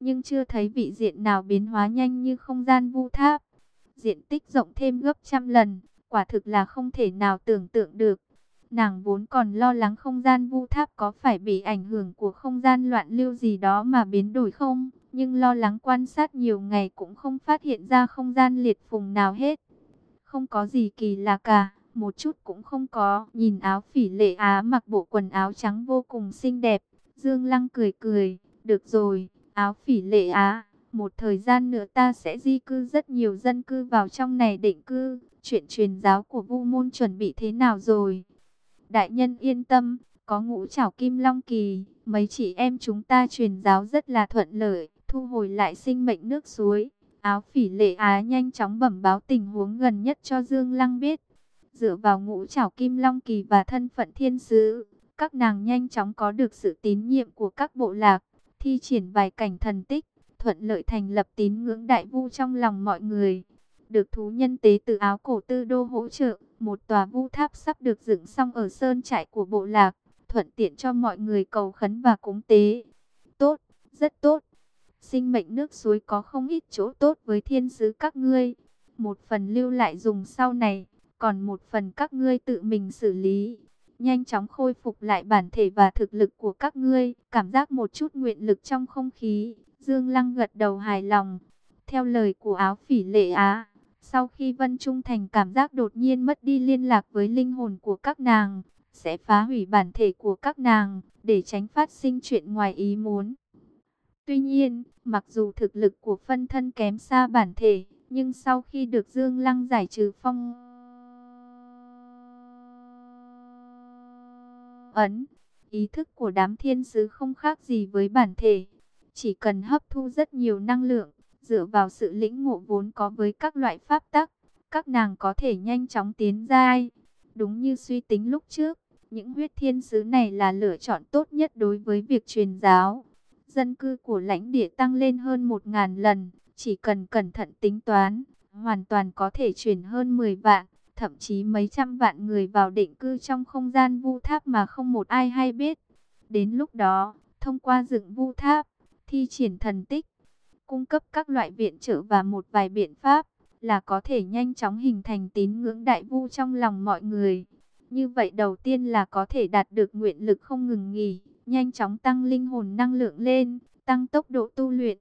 nhưng chưa thấy vị diện nào biến hóa nhanh như không gian vu tháp. Diện tích rộng thêm gấp trăm lần, quả thực là không thể nào tưởng tượng được. Nàng vốn còn lo lắng không gian vu tháp có phải bị ảnh hưởng của không gian loạn lưu gì đó mà biến đổi không, nhưng lo lắng quan sát nhiều ngày cũng không phát hiện ra không gian liệt phùng nào hết. Không có gì kỳ lạ cả, một chút cũng không có. Nhìn áo phỉ lệ á mặc bộ quần áo trắng vô cùng xinh đẹp, Dương Lăng cười cười, được rồi, áo phỉ lệ á, một thời gian nữa ta sẽ di cư rất nhiều dân cư vào trong này định cư. Chuyện truyền giáo của Vu Môn chuẩn bị thế nào rồi? Đại nhân yên tâm, có ngũ trảo kim long kỳ, mấy chị em chúng ta truyền giáo rất là thuận lợi, thu hồi lại sinh mệnh nước suối. Áo phỉ lệ á nhanh chóng bẩm báo tình huống gần nhất cho Dương Lăng biết. Dựa vào ngũ trảo kim long kỳ và thân phận thiên sứ, các nàng nhanh chóng có được sự tín nhiệm của các bộ lạc, thi triển vài cảnh thần tích, thuận lợi thành lập tín ngưỡng đại vu trong lòng mọi người. Được thú nhân tế từ áo cổ tư đô hỗ trợ, một tòa vu tháp sắp được dựng xong ở sơn trại của bộ lạc, thuận tiện cho mọi người cầu khấn và cúng tế. Tốt, rất tốt. Sinh mệnh nước suối có không ít chỗ tốt với thiên sứ các ngươi. Một phần lưu lại dùng sau này, còn một phần các ngươi tự mình xử lý. Nhanh chóng khôi phục lại bản thể và thực lực của các ngươi, cảm giác một chút nguyện lực trong không khí. Dương Lăng gật đầu hài lòng. Theo lời của áo phỉ lệ á, sau khi Vân Trung Thành cảm giác đột nhiên mất đi liên lạc với linh hồn của các nàng, sẽ phá hủy bản thể của các nàng, để tránh phát sinh chuyện ngoài ý muốn. Tuy nhiên, mặc dù thực lực của phân thân kém xa bản thể, nhưng sau khi được Dương Lăng giải trừ phong ấn, ý thức của đám thiên sứ không khác gì với bản thể. Chỉ cần hấp thu rất nhiều năng lượng, dựa vào sự lĩnh ngộ vốn có với các loại pháp tắc, các nàng có thể nhanh chóng tiến giai. Đúng như suy tính lúc trước, những huyết thiên sứ này là lựa chọn tốt nhất đối với việc truyền giáo. Dân cư của lãnh địa tăng lên hơn 1.000 lần, chỉ cần cẩn thận tính toán, hoàn toàn có thể chuyển hơn 10 vạn, thậm chí mấy trăm vạn người vào định cư trong không gian vu tháp mà không một ai hay biết. Đến lúc đó, thông qua dựng vu tháp, thi triển thần tích, cung cấp các loại viện trợ và một vài biện pháp, là có thể nhanh chóng hình thành tín ngưỡng đại vu trong lòng mọi người. Như vậy đầu tiên là có thể đạt được nguyện lực không ngừng nghỉ, nhanh chóng tăng linh hồn năng lượng lên, tăng tốc độ tu luyện.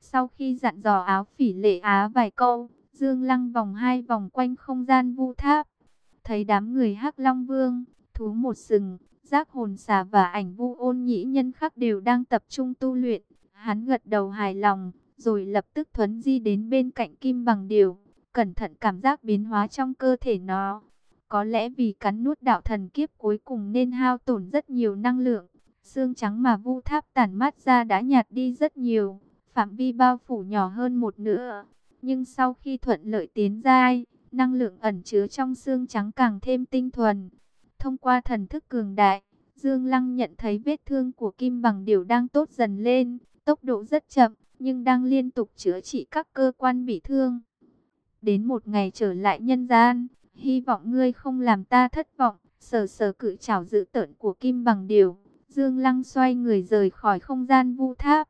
Sau khi dặn dò áo phỉ lệ á vài câu, Dương Lăng vòng hai vòng quanh không gian vu tháp. Thấy đám người hắc Long Vương, thú một sừng, giác hồn xà và ảnh vu ôn nhĩ nhân khắc đều đang tập trung tu luyện. Hắn gật đầu hài lòng, rồi lập tức thuấn di đến bên cạnh kim bằng điều, cẩn thận cảm giác biến hóa trong cơ thể nó. Có lẽ vì cắn nuốt đạo thần kiếp cuối cùng nên hao tổn rất nhiều năng lượng. Xương trắng mà vu tháp tản mát ra đã nhạt đi rất nhiều, phạm vi bao phủ nhỏ hơn một nửa. Nhưng sau khi thuận lợi tiến giai, năng lượng ẩn chứa trong xương trắng càng thêm tinh thuần. Thông qua thần thức cường đại, Dương Lăng nhận thấy vết thương của Kim Bằng điều đang tốt dần lên, tốc độ rất chậm, nhưng đang liên tục chữa trị các cơ quan bị thương. Đến một ngày trở lại nhân gian, hy vọng ngươi không làm ta thất vọng, sờ sờ cự trảo dự tợn của Kim Bằng điều Dương Lăng xoay người rời khỏi không gian vu tháp.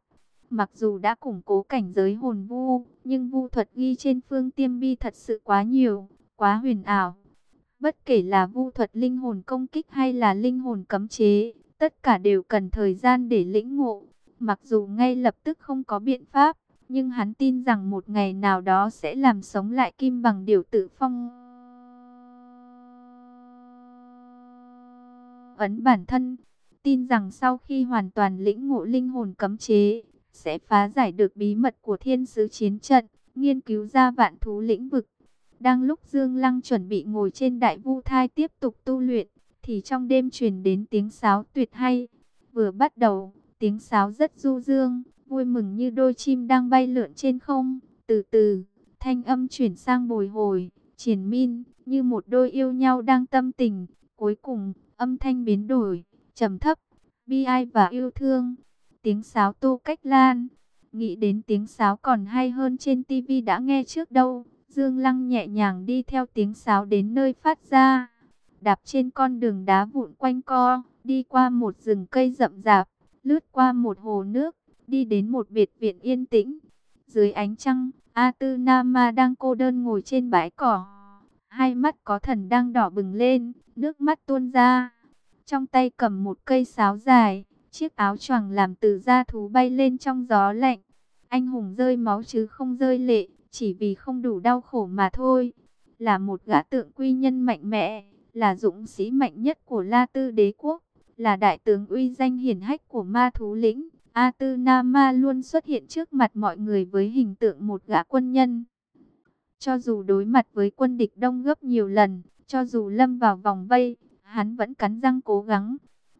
Mặc dù đã củng cố cảnh giới hồn vu, nhưng vu thuật ghi trên phương tiêm bi thật sự quá nhiều, quá huyền ảo. Bất kể là vu thuật linh hồn công kích hay là linh hồn cấm chế, tất cả đều cần thời gian để lĩnh ngộ. Mặc dù ngay lập tức không có biện pháp, nhưng hắn tin rằng một ngày nào đó sẽ làm sống lại kim bằng điều tự phong. Ấn bản thân, tin rằng sau khi hoàn toàn lĩnh ngộ linh hồn cấm chế, sẽ phá giải được bí mật của thiên sứ chiến trận, nghiên cứu ra vạn thú lĩnh vực. Đang lúc Dương Lăng chuẩn bị ngồi trên đại vu thai tiếp tục tu luyện, thì trong đêm truyền đến tiếng sáo tuyệt hay. Vừa bắt đầu, tiếng sáo rất du dương, vui mừng như đôi chim đang bay lượn trên không. Từ từ, thanh âm chuyển sang bồi hồi, triển min, như một đôi yêu nhau đang tâm tình. Cuối cùng, âm thanh biến đổi, trầm thấp, bi ai và yêu thương tiếng sáo tu cách lan. Nghĩ đến tiếng sáo còn hay hơn trên tivi đã nghe trước đâu. Dương Lăng nhẹ nhàng đi theo tiếng sáo đến nơi phát ra. Đạp trên con đường đá vụn quanh co, đi qua một rừng cây rậm rạp, lướt qua một hồ nước. đi đến một biệt viện yên tĩnh. Dưới ánh trăng, A Tư Nama đang cô đơn ngồi trên bãi cỏ. Hai mắt có thần đang đỏ bừng lên, nước mắt tuôn ra. Trong tay cầm một cây sáo dài, chiếc áo choàng làm từ da thú bay lên trong gió lạnh. Anh hùng rơi máu chứ không rơi lệ, chỉ vì không đủ đau khổ mà thôi. Là một gã tượng quy nhân mạnh mẽ, là dũng sĩ mạnh nhất của La Tư đế quốc, là đại tướng uy danh hiển hách của ma thú lĩnh. A Tư Nama luôn xuất hiện trước mặt mọi người với hình tượng một gã quân nhân. Cho dù đối mặt với quân địch đông gấp nhiều lần, cho dù lâm vào vòng vây, hắn vẫn cắn răng cố gắng.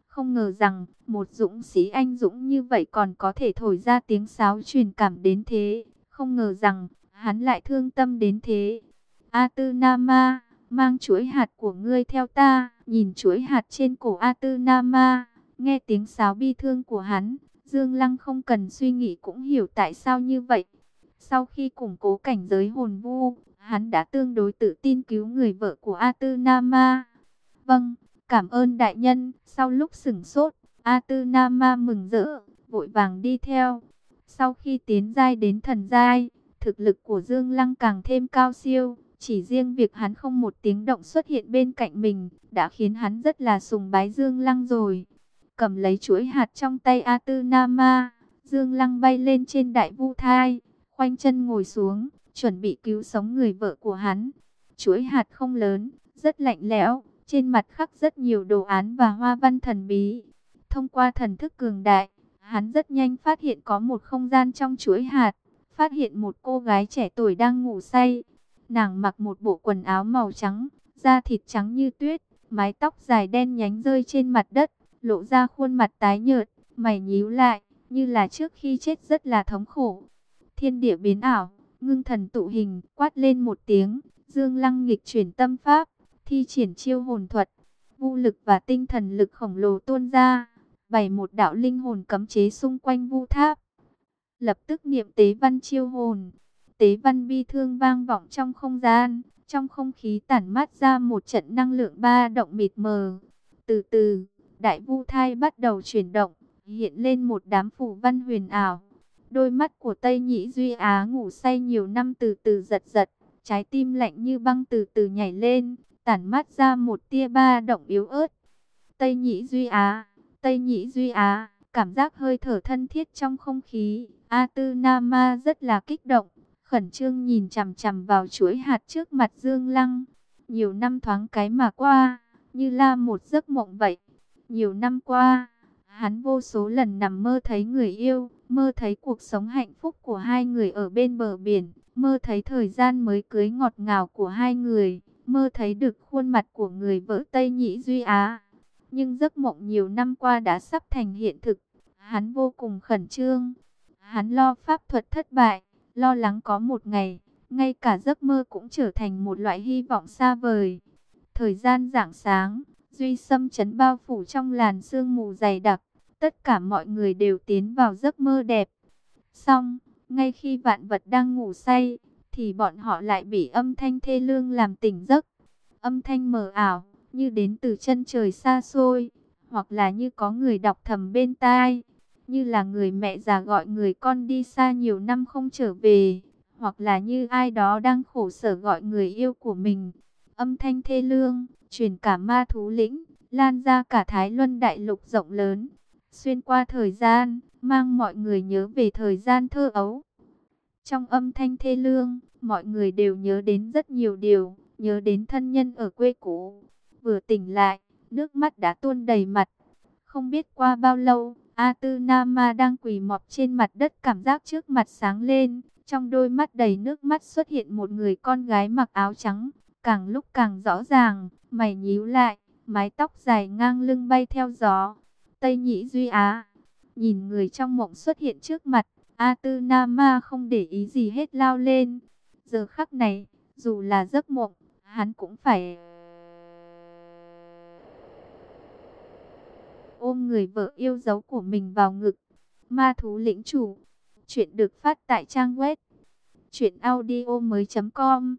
Không ngờ rằng, một dũng sĩ anh dũng như vậy còn có thể thổi ra tiếng sáo truyền cảm đến thế. Không ngờ rằng, hắn lại thương tâm đến thế. A Tư Nama, mang chuỗi hạt của ngươi theo ta, nhìn chuỗi hạt trên cổ A Tư Nama, nghe tiếng sáo bi thương của hắn, Dương Lăng không cần suy nghĩ cũng hiểu tại sao như vậy. Sau khi củng cố cảnh giới hồn vu, hắn đã tương đối tự tin cứu người vợ của A Tư Nama. Vâng, cảm ơn đại nhân. Sau lúc sửng sốt, A Tư Nama mừng rỡ, vội vàng đi theo. Sau khi tiến giai đến thần giai, thực lực của Dương Lăng càng thêm cao siêu. Chỉ riêng việc hắn không một tiếng động xuất hiện bên cạnh mình, đã khiến hắn rất là sùng bái Dương Lăng rồi. Cầm lấy chuỗi hạt trong tay A Tư Nama, Dương Lăng bay lên trên đại vu thai, khoanh chân ngồi xuống, chuẩn bị cứu sống người vợ của hắn. Chuỗi hạt không lớn, rất lạnh lẽo, trên mặt khắc rất nhiều đồ án và hoa văn thần bí. Thông qua thần thức cường đại, hắn rất nhanh phát hiện có một không gian trong chuỗi hạt, phát hiện một cô gái trẻ tuổi đang ngủ say. Nàng mặc một bộ quần áo màu trắng, da thịt trắng như tuyết, mái tóc dài đen nhánh rơi trên mặt đất, lộ ra khuôn mặt tái nhợt, mày nhíu lại, như là trước khi chết rất là thống khổ. Thiên địa biến ảo, ngưng thần tụ hình, quát lên một tiếng, Dương Lăng nghịch chuyển tâm pháp, thi triển chiêu hồn thuật, vũ lực và tinh thần lực khổng lồ tuôn ra, bày một đạo linh hồn cấm chế xung quanh vu tháp. Lập tức niệm tế văn chiêu hồn, tế văn bi thương vang vọng trong không gian, trong không khí tản mát ra một trận năng lượng ba động mịt mờ. Từ từ, đại vu thai bắt đầu chuyển động, hiện lên một đám phù văn huyền ảo. Đôi mắt của Tây Nhĩ Duy Á ngủ say nhiều năm từ từ giật giật, trái tim lạnh như băng từ từ nhảy lên, tản mát ra một tia ba động yếu ớt. Tây Nhĩ Duy Á, Tây Nhĩ Duy Á, cảm giác hơi thở thân thiết trong không khí. A Tư Nama rất là kích động, khẩn trương nhìn chằm chằm vào chuỗi hạt trước mặt Dương Lăng. Nhiều năm thoáng cái mà qua, như là một giấc mộng vậy. Nhiều năm qua, hắn vô số lần nằm mơ thấy người yêu, mơ thấy cuộc sống hạnh phúc của hai người ở bên bờ biển, mơ thấy thời gian mới cưới ngọt ngào của hai người, mơ thấy được khuôn mặt của người vợ Tây Nhĩ Duy Á. Nhưng giấc mộng nhiều năm qua đã sắp thành hiện thực, hắn vô cùng khẩn trương. Hắn lo pháp thuật thất bại, lo lắng có một ngày, ngay cả giấc mơ cũng trở thành một loại hy vọng xa vời. Thời gian rạng sáng, Duy Sâm chấn bao phủ trong làn sương mù dày đặc, tất cả mọi người đều tiến vào giấc mơ đẹp. Xong, ngay khi vạn vật đang ngủ say, thì bọn họ lại bị âm thanh thê lương làm tỉnh giấc. Âm thanh mờ ảo, như đến từ chân trời xa xôi, hoặc là như có người đọc thầm bên tai, như là người mẹ già gọi người con đi xa nhiều năm không trở về, hoặc là như ai đó đang khổ sở gọi người yêu của mình. Âm thanh thê lương, truyền cả ma thú lĩnh, lan ra cả Thái Luân đại lục rộng lớn, xuyên qua thời gian, mang mọi người nhớ về thời gian thơ ấu. Trong âm thanh thê lương, mọi người đều nhớ đến rất nhiều điều, nhớ đến thân nhân ở quê cũ. Vừa tỉnh lại, nước mắt đã tuôn đầy mặt. Không biết qua bao lâu, A Tư Nama đang quỳ mọp trên mặt đất cảm giác trước mặt sáng lên. Trong đôi mắt đầy nước mắt xuất hiện một người con gái mặc áo trắng, càng lúc càng rõ ràng, mày nhíu lại, mái tóc dài ngang lưng bay theo gió. Tây Nhĩ Duy Á, nhìn người trong mộng xuất hiện trước mặt, A Tư Nama không để ý gì hết lao lên. Giờ khắc này, dù là giấc mộng, hắn cũng phải ôm người vợ yêu dấu của mình vào ngực. Ma thú lĩnh chủ. Chuyện được phát tại trang web truyệnaudiomoi.com.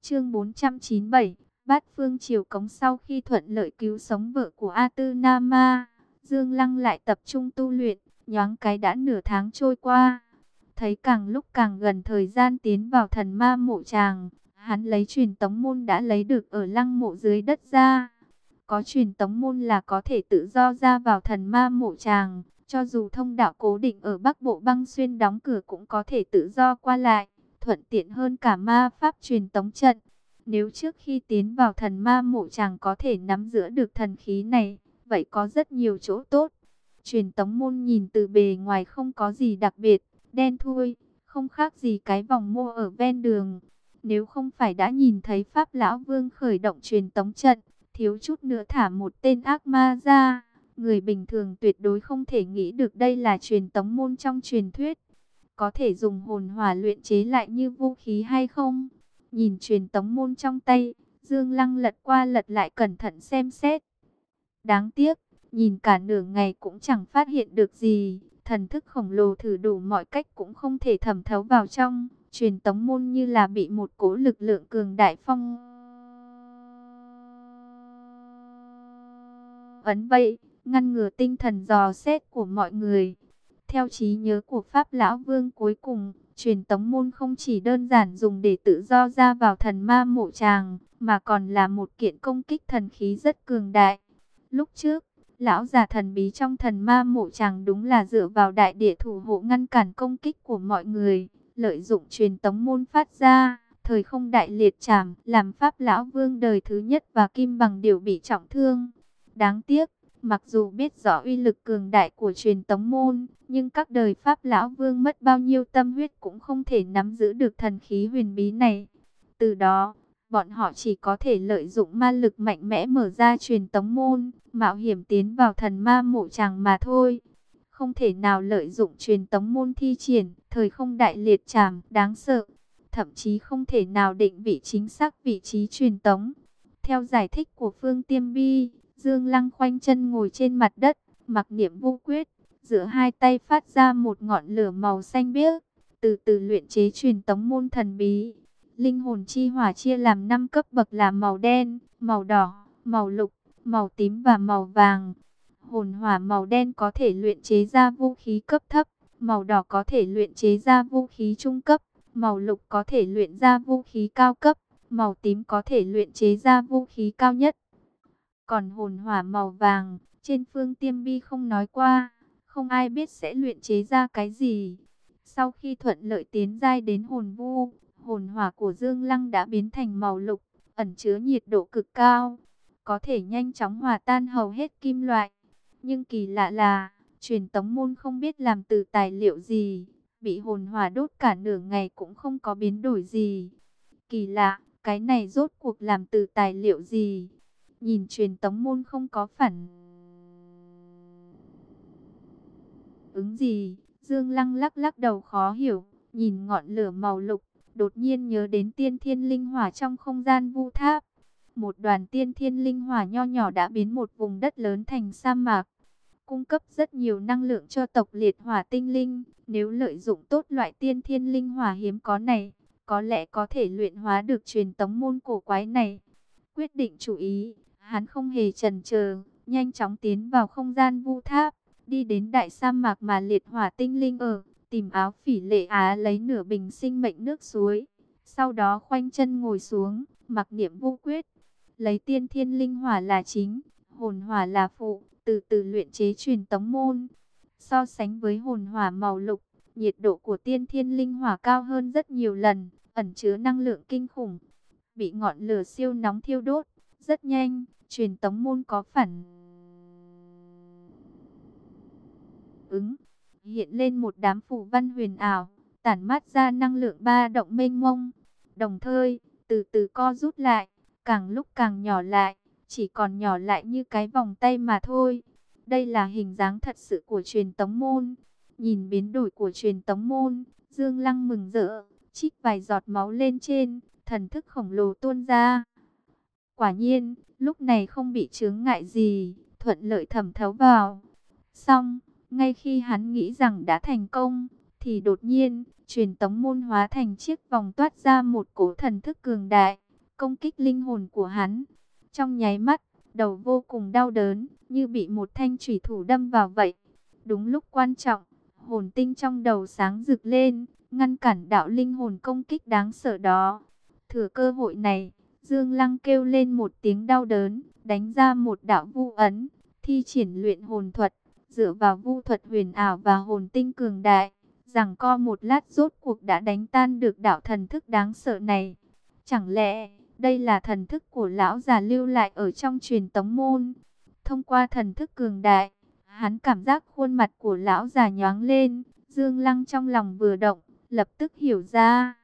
Chương 497, Bát Phương Triều Cống sau khi thuận lợi cứu sống vợ của A Tư Nama, Dương Lăng lại tập trung tu luyện, Nhoáng cái đã nửa tháng trôi qua, thấy càng lúc càng gần thời gian tiến vào thần ma mộ tràng, hắn lấy truyền tống môn đã lấy được ở lăng mộ dưới đất ra. Có truyền tống môn là có thể tự do ra vào thần ma mộ tràng, cho dù thông đạo cố định ở Bắc Bộ băng xuyên đóng cửa cũng có thể tự do qua lại, thuận tiện hơn cả ma pháp truyền tống trận. Nếu trước khi tiến vào thần ma mộ chàng có thể nắm giữ được thần khí này, vậy có rất nhiều chỗ tốt. Truyền tống môn nhìn từ bề ngoài không có gì đặc biệt, đen thui, không khác gì cái vòng mô ở ven đường. Nếu không phải đã nhìn thấy Pháp Lão Vương khởi động truyền tống trận, thiếu chút nữa thả một tên ác ma ra, người bình thường tuyệt đối không thể nghĩ được đây là truyền tống môn trong truyền thuyết. Có thể dùng hồn hỏa luyện chế lại như vũ khí hay không? Nhìn truyền tống môn trong tay, Dương Lăng lật qua lật lại cẩn thận xem xét. Đáng tiếc, nhìn cả nửa ngày cũng chẳng phát hiện được gì. Thần thức khổng lồ thử đủ mọi cách cũng không thể thẩm thấu vào trong. Truyền tống môn như là bị một cố lực lượng cường đại phong. Ấn vậy, ngăn ngừa tinh thần dò xét của mọi người. Theo trí nhớ của Pháp Lão Vương cuối cùng, truyền tống môn không chỉ đơn giản dùng để tự do ra vào thần ma mộ tràng, mà còn là một kiện công kích thần khí rất cường đại. Lúc trước, lão già thần bí trong thần ma mộ tràng đúng là dựa vào đại địa thủ hộ ngăn cản công kích của mọi người, lợi dụng truyền tống môn phát ra, thời không đại liệt chảm, làm pháp lão vương đời thứ nhất và kim bằng đều bị trọng thương. Đáng tiếc, Mặc dù biết rõ uy lực cường đại của truyền tống môn, nhưng các đời Pháp Lão Vương mất bao nhiêu tâm huyết cũng không thể nắm giữ được thần khí huyền bí này. Từ đó, bọn họ chỉ có thể lợi dụng ma lực mạnh mẽ mở ra truyền tống môn, mạo hiểm tiến vào thần ma mộ tràng mà thôi. Không thể nào lợi dụng truyền tống môn thi triển, thời không đại liệt chàng đáng sợ. Thậm chí không thể nào định vị chính xác vị trí truyền tống. Theo giải thích của Phương Tiêm Bi, Dương Lăng khoanh chân ngồi trên mặt đất, mặc niệm vô quyết, giữa hai tay phát ra một ngọn lửa màu xanh biếc, từ từ luyện chế truyền tống môn thần bí. Linh hồn chi hỏa chia làm 5 cấp bậc là màu đen, màu đỏ, màu lục, màu tím và màu vàng. Hồn hỏa màu đen có thể luyện chế ra vũ khí cấp thấp, màu đỏ có thể luyện chế ra vũ khí trung cấp, màu lục có thể luyện ra vũ khí cao cấp, màu tím có thể luyện chế ra vũ khí cao nhất. Còn hồn hỏa màu vàng, trên phương tiêm bi không nói qua, không ai biết sẽ luyện chế ra cái gì. Sau khi thuận lợi tiến giai đến hồn vu, hồn hỏa của Dương Lăng đã biến thành màu lục, ẩn chứa nhiệt độ cực cao, có thể nhanh chóng hòa tan hầu hết kim loại. Nhưng kỳ lạ là, truyền tống môn không biết làm từ tài liệu gì, bị hồn hỏa đốt cả nửa ngày cũng không có biến đổi gì. Kỳ lạ, cái này rốt cuộc làm từ tài liệu gì? Nhìn truyền tống môn không có phản ứng gì, Dương Lăng lắc lắc đầu khó hiểu, nhìn ngọn lửa màu lục, đột nhiên nhớ đến tiên thiên linh hỏa trong không gian vu tháp. Một đoàn tiên thiên linh hỏa nho nhỏ đã biến một vùng đất lớn thành sa mạc, cung cấp rất nhiều năng lượng cho tộc liệt hỏa tinh linh. Nếu lợi dụng tốt loại tiên thiên linh hỏa hiếm có này, có lẽ có thể luyện hóa được truyền tống môn cổ quái này. Quyết định chủ ý, Hắn không hề chần chờ, nhanh chóng tiến vào không gian vu tháp, đi đến đại sa mạc mà liệt hỏa tinh linh ở, tìm áo phỉ lệ á lấy nửa bình sinh mệnh nước suối. Sau đó khoanh chân ngồi xuống, mặc niệm vô quyết, lấy tiên thiên linh hỏa là chính, hồn hỏa là phụ, từ từ luyện chế truyền tống môn. So sánh với hồn hỏa màu lục, nhiệt độ của tiên thiên linh hỏa cao hơn rất nhiều lần, ẩn chứa năng lượng kinh khủng, bị ngọn lửa siêu nóng thiêu đốt, rất nhanh, truyền tống môn có phản ứng, hiện lên một đám phủ văn huyền ảo, tản mát ra năng lượng ba động mênh mông, đồng thời, từ từ co rút lại, càng lúc càng nhỏ lại, chỉ còn nhỏ lại như cái vòng tay mà thôi. Đây là hình dáng thật sự của truyền tống môn. Nhìn biến đổi của truyền tống môn, Dương Lăng mừng rỡ, chích vài giọt máu lên trên, thần thức khổng lồ tuôn ra. Quả nhiên, lúc này không bị chướng ngại gì, thuận lợi thẩm thấu vào. Xong, ngay khi hắn nghĩ rằng đã thành công, thì đột nhiên, truyền tống môn hóa thành chiếc vòng toát ra một cổ thần thức cường đại, công kích linh hồn của hắn. Trong nháy mắt, đầu vô cùng đau đớn, như bị một thanh thủy thủ đâm vào vậy. Đúng lúc quan trọng, hồn tinh trong đầu sáng rực lên, ngăn cản đạo linh hồn công kích đáng sợ đó. Thừa cơ hội này, Dương Lăng kêu lên một tiếng đau đớn, đánh ra một đạo vu ấn, thi triển luyện hồn thuật, dựa vào vu thuật huyền ảo và hồn tinh cường đại, rằng co một lát rốt cuộc đã đánh tan được đạo thần thức đáng sợ này. Chẳng lẽ, đây là thần thức của lão già lưu lại ở trong truyền tống môn? Thông qua thần thức cường đại, hắn cảm giác khuôn mặt của lão già nhoáng lên, Dương Lăng trong lòng vừa động, lập tức hiểu ra.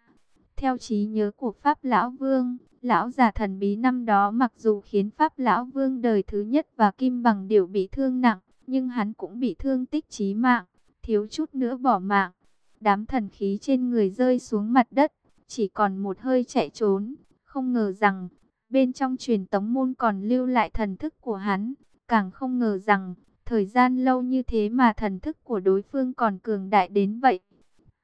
Theo trí nhớ của Pháp Lão Vương, lão già thần bí năm đó mặc dù khiến Pháp Lão Vương đời thứ nhất và Kim Bằng đều bị thương nặng, nhưng hắn cũng bị thương tích chí mạng, thiếu chút nữa bỏ mạng. Đám thần khí trên người rơi xuống mặt đất, chỉ còn một hơi chạy trốn. Không ngờ rằng, bên trong truyền tống môn còn lưu lại thần thức của hắn. Càng không ngờ rằng, thời gian lâu như thế mà thần thức của đối phương còn cường đại đến vậy.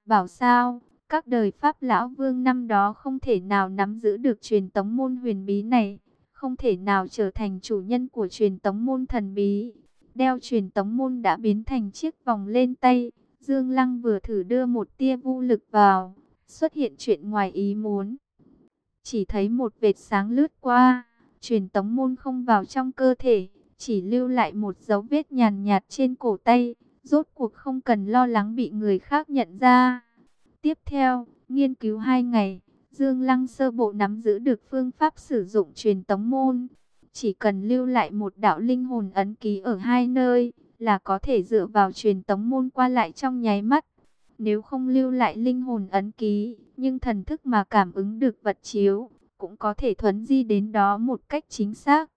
Bảo sao, các đời Pháp Lão Vương năm đó không thể nào nắm giữ được truyền tống môn huyền bí này. Không thể nào trở thành chủ nhân của truyền tống môn thần bí. Đeo truyền tống môn đã biến thành chiếc vòng lên tay. Dương Lăng vừa thử đưa một tia vô lực vào. Xuất hiện chuyện ngoài ý muốn. Chỉ thấy một vệt sáng lướt qua. Truyền tống môn không vào trong cơ thể. Chỉ lưu lại một dấu vết nhàn nhạt trên cổ tay. Rốt cuộc không cần lo lắng bị người khác nhận ra. Tiếp theo, nghiên cứu hai ngày. Dương Lăng sơ bộ nắm giữ được phương pháp sử dụng truyền tống môn. Chỉ cần lưu lại một đạo linh hồn ấn ký ở hai nơi, là có thể dựa vào truyền tống môn qua lại trong nháy mắt. Nếu không lưu lại linh hồn ấn ký, nhưng thần thức mà cảm ứng được vật chiếu, cũng có thể thuấn di đến đó một cách chính xác.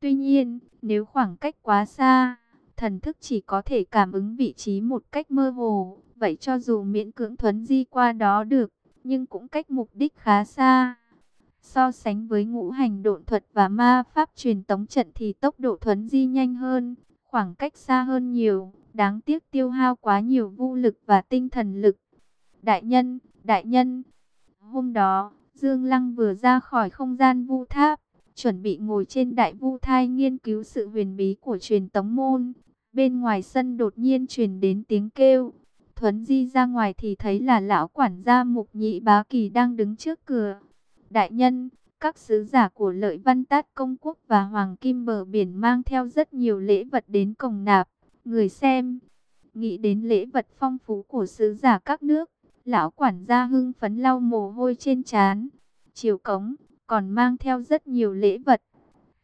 Tuy nhiên, nếu khoảng cách quá xa, thần thức chỉ có thể cảm ứng vị trí một cách mơ hồ, vậy cho dù miễn cưỡng thuấn di qua đó được, nhưng cũng cách mục đích khá xa. So sánh với ngũ hành độn thuật và ma pháp truyền tống trận thì tốc độ thuấn di nhanh hơn, khoảng cách xa hơn nhiều, đáng tiếc tiêu hao quá nhiều vũ lực và tinh thần lực. Đại nhân, đại nhân, hôm đó, Dương Lăng vừa ra khỏi không gian vu tháp, chuẩn bị ngồi trên đại vu thai nghiên cứu sự huyền bí của truyền tống môn. Bên ngoài sân đột nhiên truyền đến tiếng kêu, thuấn di ra ngoài thì thấy là lão quản gia mục nhị bá kỳ đang đứng trước cửa. Đại nhân, các sứ giả của lợi văn tát công quốc và hoàng kim bờ biển mang theo rất nhiều lễ vật đến cổng nạp. Người xem, nghĩ đến lễ vật phong phú của sứ giả các nước, lão quản gia hưng phấn lau mồ hôi trên trán. Chiều cống, còn mang theo rất nhiều lễ vật.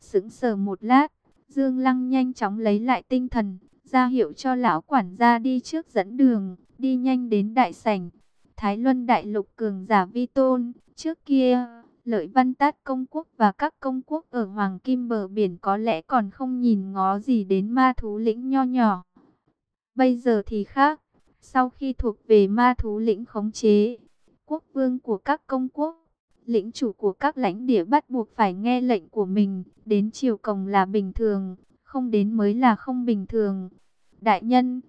Sững sờ một lát, Dương Lăng nhanh chóng lấy lại tinh thần, ra hiệu cho lão quản gia đi trước dẫn đường, đi nhanh đến đại sảnh. Thái Luân Đại Lục cường giả vi tôn, trước kia, lợi văn tát công quốc và các công quốc ở Hoàng Kim bờ biển có lẽ còn không nhìn ngó gì đến ma thú lĩnh nho nhỏ. Bây giờ thì khác, sau khi thuộc về ma thú lĩnh khống chế, quốc vương của các công quốc, lĩnh chủ của các lãnh địa bắt buộc phải nghe lệnh của mình, đến triều cồng là bình thường, không đến mới là không bình thường. Đại nhân,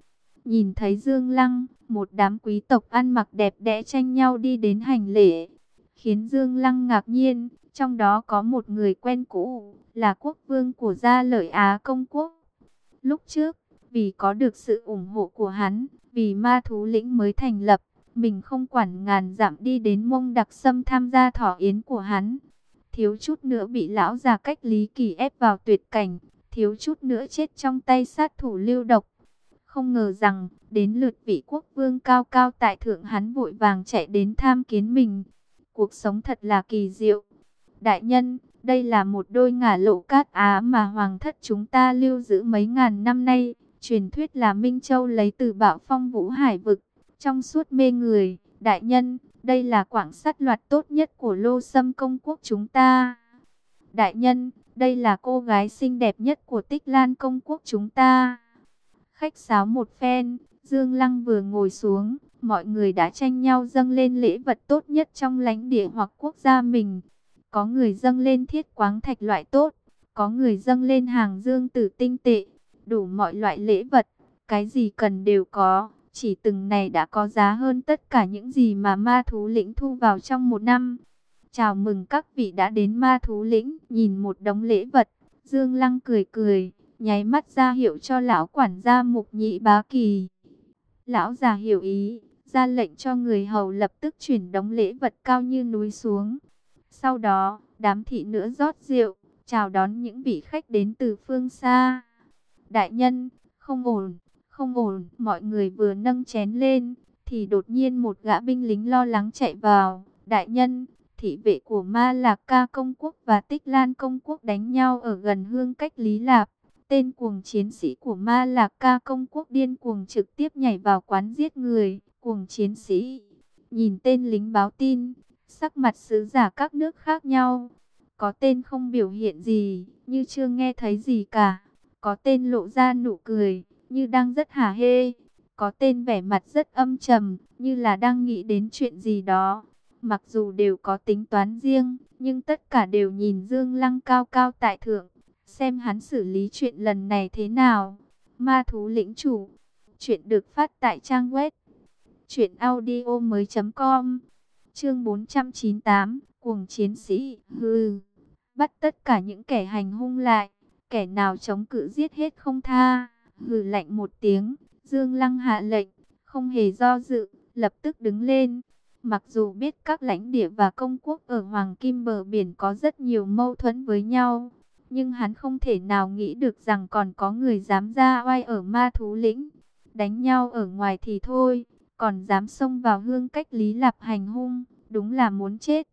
nhìn thấy Dương Lăng, một đám quý tộc ăn mặc đẹp đẽ tranh nhau đi đến hành lễ, khiến Dương Lăng ngạc nhiên, trong đó có một người quen cũ, là quốc vương của gia lợi Á Công Quốc. Lúc trước, vì có được sự ủng hộ của hắn, vì ma thú lĩnh mới thành lập, mình không quản ngàn dặm đi đến mông đặc sâm tham gia thỏ yến của hắn. Thiếu chút nữa bị lão già cách lý kỳ ép vào tuyệt cảnh, thiếu chút nữa chết trong tay sát thủ lưu độc. Không ngờ rằng, đến lượt vị quốc vương cao cao tại thượng hắn vội vàng chạy đến tham kiến mình. Cuộc sống thật là kỳ diệu. Đại nhân, đây là một đôi ngả lộ cát á mà hoàng thất chúng ta lưu giữ mấy ngàn năm nay. Truyền thuyết là Minh Châu lấy từ bạo phong vũ hải vực. Trong suốt mê người, đại nhân, đây là quảng sắt loạt tốt nhất của lô sâm công quốc chúng ta. Đại nhân, đây là cô gái xinh đẹp nhất của tích lan công quốc chúng ta. Khách sáo một phen, Dương Lăng vừa ngồi xuống, mọi người đã tranh nhau dâng lên lễ vật tốt nhất trong lãnh địa hoặc quốc gia mình. Có người dâng lên thiết quáng thạch loại tốt, có người dâng lên hàng dương tử tinh tệ, đủ mọi loại lễ vật, cái gì cần đều có. Chỉ từng này đã có giá hơn tất cả những gì mà ma thú lĩnh thu vào trong một năm. Chào mừng các vị đã đến ma thú lĩnh, nhìn một đống lễ vật. Dương Lăng cười cười, nháy mắt ra hiệu cho lão quản gia mục nhị bá kỳ. Lão già hiểu ý, ra lệnh cho người hầu lập tức chuyển đống lễ vật cao như núi xuống. Sau đó, đám thị nữa rót rượu, chào đón những vị khách đến từ phương xa. Đại nhân, không ổn, không ổn, mọi người vừa nâng chén lên, thì đột nhiên một gã binh lính lo lắng chạy vào. Đại nhân, thị vệ của Ma Lạc Ca Công Quốc và Tích Lan Công Quốc đánh nhau ở gần hương cách Lý Lạp. Tên cuồng chiến sĩ của Ma Lạc Ca Công Quốc điên cuồng trực tiếp nhảy vào quán giết người. Cuồng chiến sĩ, nhìn tên lính báo tin, sắc mặt sứ giả các nước khác nhau. Có tên không biểu hiện gì, như chưa nghe thấy gì cả. Có tên lộ ra nụ cười, như đang rất hả hê. Có tên vẻ mặt rất âm trầm, như là đang nghĩ đến chuyện gì đó. Mặc dù đều có tính toán riêng, nhưng tất cả đều nhìn Dương Lăng cao cao tại thượng. Xem hắn xử lý chuyện lần này thế nào. Ma thú lĩnh chủ. Chuyện được phát tại trang web. Chuyện audio mới com. Chương 498. Cuồng chiến sĩ. Hừ. Bắt tất cả những kẻ hành hung lại. Kẻ nào chống cự giết hết không tha. Hừ lạnh một tiếng. Dương Lăng hạ lệnh. Không hề do dự. Lập tức đứng lên. Mặc dù biết các lãnh địa và công quốc ở Hoàng Kim bờ biển có rất nhiều mâu thuẫn với nhau, nhưng hắn không thể nào nghĩ được rằng còn có người dám ra oai ở ma thú lĩnh. Đánh nhau ở ngoài thì thôi, còn dám xông vào hương cách Lý Lạp hành hung, đúng là muốn chết.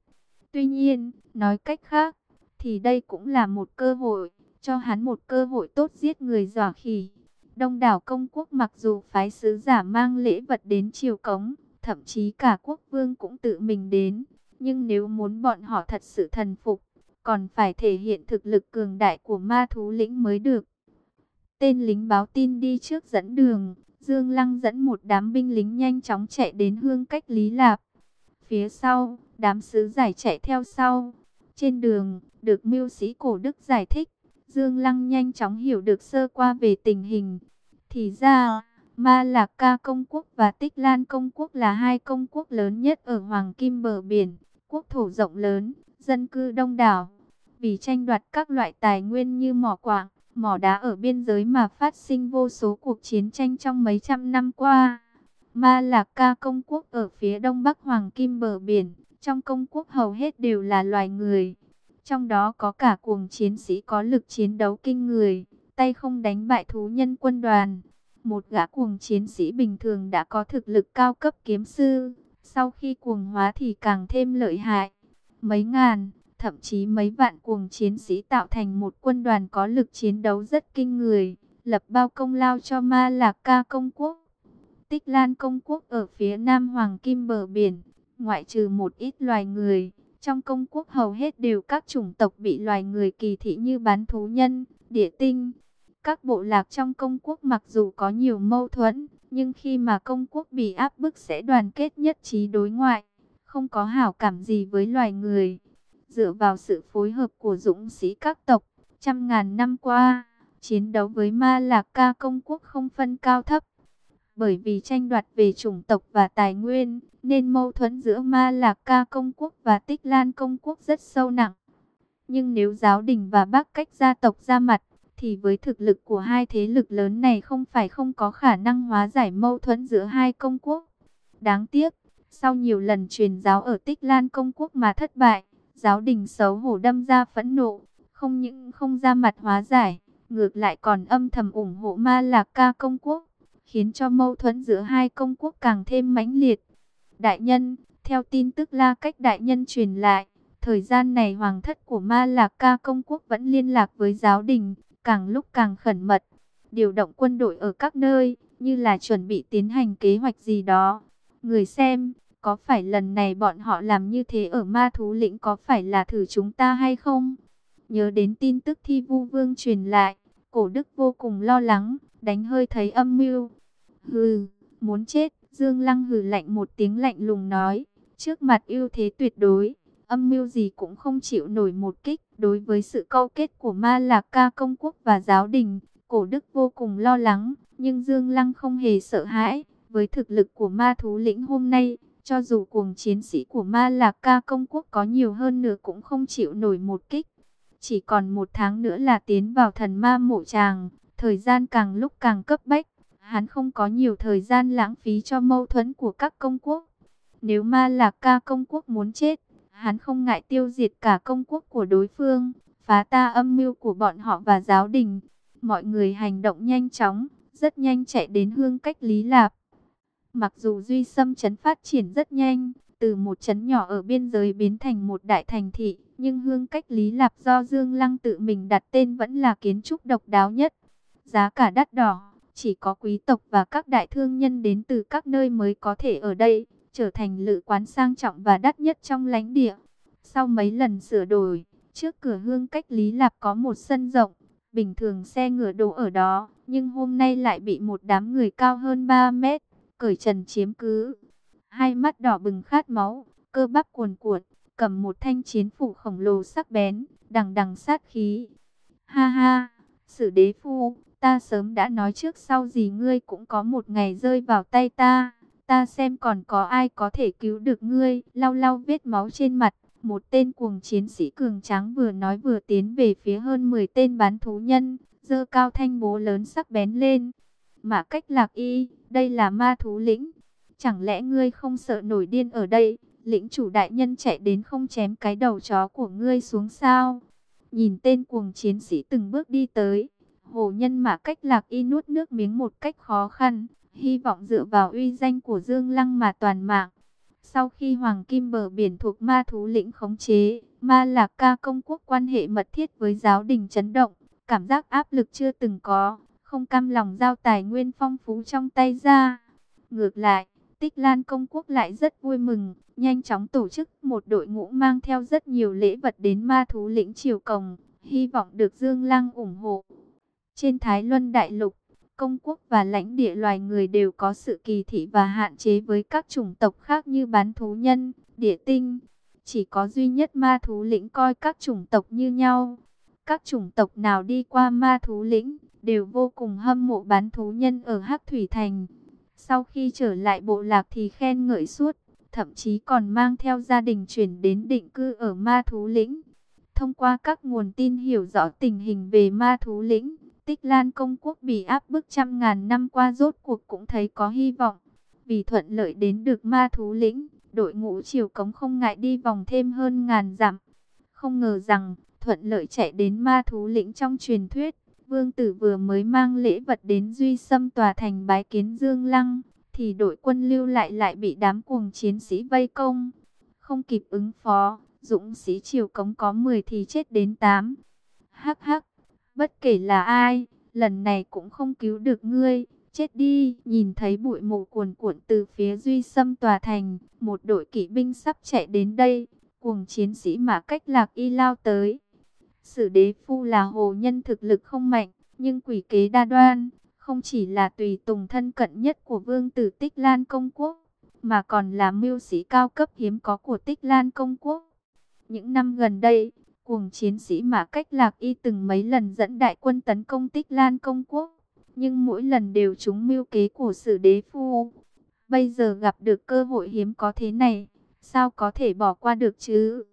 Tuy nhiên, nói cách khác, thì đây cũng là một cơ hội, cho hắn một cơ hội tốt giết người dọa khỉ. Đông đảo công quốc mặc dù phái sứ giả mang lễ vật đến triều cống, thậm chí cả quốc vương cũng tự mình đến. Nhưng nếu muốn bọn họ thật sự thần phục, còn phải thể hiện thực lực cường đại của ma thú lĩnh mới được. Tên lính báo tin đi trước dẫn đường, Dương Lăng dẫn một đám binh lính nhanh chóng chạy đến hương cách Lý Lạp. Phía sau, đám sứ giải chạy theo sau. Trên đường, được mưu sĩ cổ đức giải thích, Dương Lăng nhanh chóng hiểu được sơ qua về tình hình. Thì ra, Ma Lạc Ca Công Quốc và Tích Lan Công Quốc là hai công quốc lớn nhất ở Hoàng Kim bờ biển, quốc thổ rộng lớn, dân cư đông đảo. Vì tranh đoạt các loại tài nguyên như mỏ quạng, mỏ đá ở biên giới mà phát sinh vô số cuộc chiến tranh trong mấy trăm năm qua. Ma Lạc Ca Công Quốc ở phía đông bắc Hoàng Kim bờ biển, trong công quốc hầu hết đều là loài người. Trong đó có cả cuồng chiến sĩ có lực chiến đấu kinh người, tay không đánh bại thú nhân quân đoàn. Một gã cuồng chiến sĩ bình thường đã có thực lực cao cấp kiếm sư, sau khi cuồng hóa thì càng thêm lợi hại. Mấy ngàn, thậm chí mấy vạn cuồng chiến sĩ tạo thành một quân đoàn có lực chiến đấu rất kinh người, lập bao công lao cho Ma Lạc Ca công quốc. Tích Lan công quốc ở phía nam Hoàng Kim bờ biển, ngoại trừ một ít loài người, trong công quốc hầu hết đều các chủng tộc bị loài người kỳ thị như bán thú nhân, địa tinh, các bộ lạc trong công quốc mặc dù có nhiều mâu thuẫn, nhưng khi mà công quốc bị áp bức sẽ đoàn kết nhất trí đối ngoại, không có hảo cảm gì với loài người. Dựa vào sự phối hợp của dũng sĩ các tộc, trăm ngàn năm qua, chiến đấu với ma lạc ca công quốc không phân cao thấp. Bởi vì tranh đoạt về chủng tộc và tài nguyên, nên mâu thuẫn giữa ma lạc ca công quốc và tích lan công quốc rất sâu nặng. Nhưng nếu giáo đình và bác cách gia tộc ra mặt, thì với thực lực của hai thế lực lớn này không phải không có khả năng hóa giải mâu thuẫn giữa hai công quốc. Đáng tiếc, sau nhiều lần truyền giáo ở Tích Lan công quốc mà thất bại, giáo đình xấu hổ đâm ra phẫn nộ, không những không ra mặt hóa giải, ngược lại còn âm thầm ủng hộ ma lạc ca công quốc, khiến cho mâu thuẫn giữa hai công quốc càng thêm mãnh liệt. Đại nhân, theo tin tức la cách đại nhân truyền lại, thời gian này hoàng thất của ma lạc ca công quốc vẫn liên lạc với giáo đình, càng lúc càng khẩn mật, điều động quân đội ở các nơi, như là chuẩn bị tiến hành kế hoạch gì đó. Người xem, có phải lần này bọn họ làm như thế ở ma thú lĩnh có phải là thử chúng ta hay không? Nhớ đến tin tức thi vu vương truyền lại, cổ đức vô cùng lo lắng, đánh hơi thấy âm mưu. Hừ, muốn chết, Dương Lăng hừ lạnh một tiếng lạnh lùng nói, trước mặt ưu thế tuyệt đối, âm mưu gì cũng không chịu nổi một kích. Đối với sự câu kết của Ma Lạc Ca Công Quốc và giáo đình, cổ đức vô cùng lo lắng, nhưng Dương Lăng không hề sợ hãi. Với thực lực của ma thú lĩnh hôm nay, cho dù cuồng chiến sĩ của Ma Lạc Ca Công Quốc có nhiều hơn nữa cũng không chịu nổi một kích. Chỉ còn một tháng nữa là tiến vào thần ma mộ tràng, thời gian càng lúc càng cấp bách. Hắn không có nhiều thời gian lãng phí cho mâu thuẫn của các công quốc. Nếu ma lạc ca công quốc muốn chết, hắn không ngại tiêu diệt cả công quốc của đối phương, phá ta âm mưu của bọn họ và giáo đình. Mọi người hành động nhanh chóng, rất nhanh chạy đến hương cách Lý Lạp. Mặc dù Duy Sâm chấn phát triển rất nhanh, từ một chấn nhỏ ở biên giới biến thành một đại thành thị, nhưng hương cách Lý Lạp do Dương Lăng tự mình đặt tên vẫn là kiến trúc độc đáo nhất. Giá cả đắt đỏ, chỉ có quý tộc và các đại thương nhân đến từ các nơi mới có thể ở đây, trở thành lự quán sang trọng và đắt nhất trong lãnh địa. Sau mấy lần sửa đổi, trước cửa hương cách Lý Lạp có một sân rộng, bình thường xe ngựa đỗ ở đó, nhưng hôm nay lại bị một đám người cao hơn 3 mét, cởi trần chiếm cứ. Hai mắt đỏ bừng khát máu, cơ bắp cuồn cuộn, cầm một thanh chiến phủ khổng lồ sắc bén, đằng đằng sát khí. Ha ha, sử đế phu, ta sớm đã nói trước sau gì ngươi cũng có một ngày rơi vào tay ta. Ta xem còn có ai có thể cứu được ngươi, lau lau vết máu trên mặt. Một tên cuồng chiến sĩ cường tráng vừa nói vừa tiến về phía hơn 10 tên bán thú nhân, dơ cao thanh bố lớn sắc bén lên. Mà cách lạc y, đây là ma thú lĩnh. Chẳng lẽ ngươi không sợ nổi điên ở đây, lĩnh chủ đại nhân chạy đến không chém cái đầu chó của ngươi xuống sao? Nhìn tên cuồng chiến sĩ từng bước đi tới, hồ nhân mà cách lạc y nuốt nước miếng một cách khó khăn, hy vọng dựa vào uy danh của Dương Lăng mà toàn mạng. Sau khi Hoàng Kim bờ biển thuộc ma thú lĩnh khống chế, ma lạc ca công quốc quan hệ mật thiết với giáo đình chấn động, cảm giác áp lực chưa từng có, không cam lòng giao tài nguyên phong phú trong tay ra. Ngược lại, Tích Lan công quốc lại rất vui mừng, nhanh chóng tổ chức một đội ngũ mang theo rất nhiều lễ vật đến ma thú lĩnh triều cồng, hy vọng được Dương Lăng ủng hộ. Trên Thái Luân Đại Lục, công quốc và lãnh địa loài người đều có sự kỳ thị và hạn chế với các chủng tộc khác như bán thú nhân, địa tinh. Chỉ có duy nhất ma thú lĩnh coi các chủng tộc như nhau. Các chủng tộc nào đi qua ma thú lĩnh đều vô cùng hâm mộ bán thú nhân ở Hắc Thủy Thành. Sau khi trở lại bộ lạc thì khen ngợi suốt, thậm chí còn mang theo gia đình chuyển đến định cư ở ma thú lĩnh. Thông qua các nguồn tin hiểu rõ tình hình về ma thú lĩnh, Tích Lan công quốc bị áp bức trăm ngàn năm qua rốt cuộc cũng thấy có hy vọng. Vì thuận lợi đến được ma thú lĩnh, đội ngũ triều cống không ngại đi vòng thêm hơn ngàn dặm. Không ngờ rằng, thuận lợi chạy đến ma thú lĩnh trong truyền thuyết. Vương tử vừa mới mang lễ vật đến Duy Sâm tòa thành bái kiến Dương Lăng, thì đội quân lưu lại lại bị đám cuồng chiến sĩ vây công. Không kịp ứng phó, dũng sĩ triều cống có 10 thì chết đến 8. Hắc hắc, Bất kể là ai, lần này cũng không cứu được ngươi, chết đi. Nhìn thấy bụi mù cuồn cuộn từ phía duy xâm tòa thành, một đội kỵ binh sắp chạy đến đây, cuồng chiến sĩ mà cách lạc y lao tới. Sử đế phu là hồ nhân thực lực không mạnh, nhưng quỷ kế đa đoan, không chỉ là tùy tùng thân cận nhất của vương tử Tích Lan Công Quốc, mà còn là mưu sĩ cao cấp hiếm có của Tích Lan Công Quốc. Những năm gần đây, Cuồng chiến sĩ mà cách lạc y từng mấy lần dẫn đại quân tấn công tích lan công quốc. Nhưng mỗi lần đều trúng mưu kế của sử đế phu. Bây giờ gặp được cơ hội hiếm có thế này. Sao có thể bỏ qua được chứ?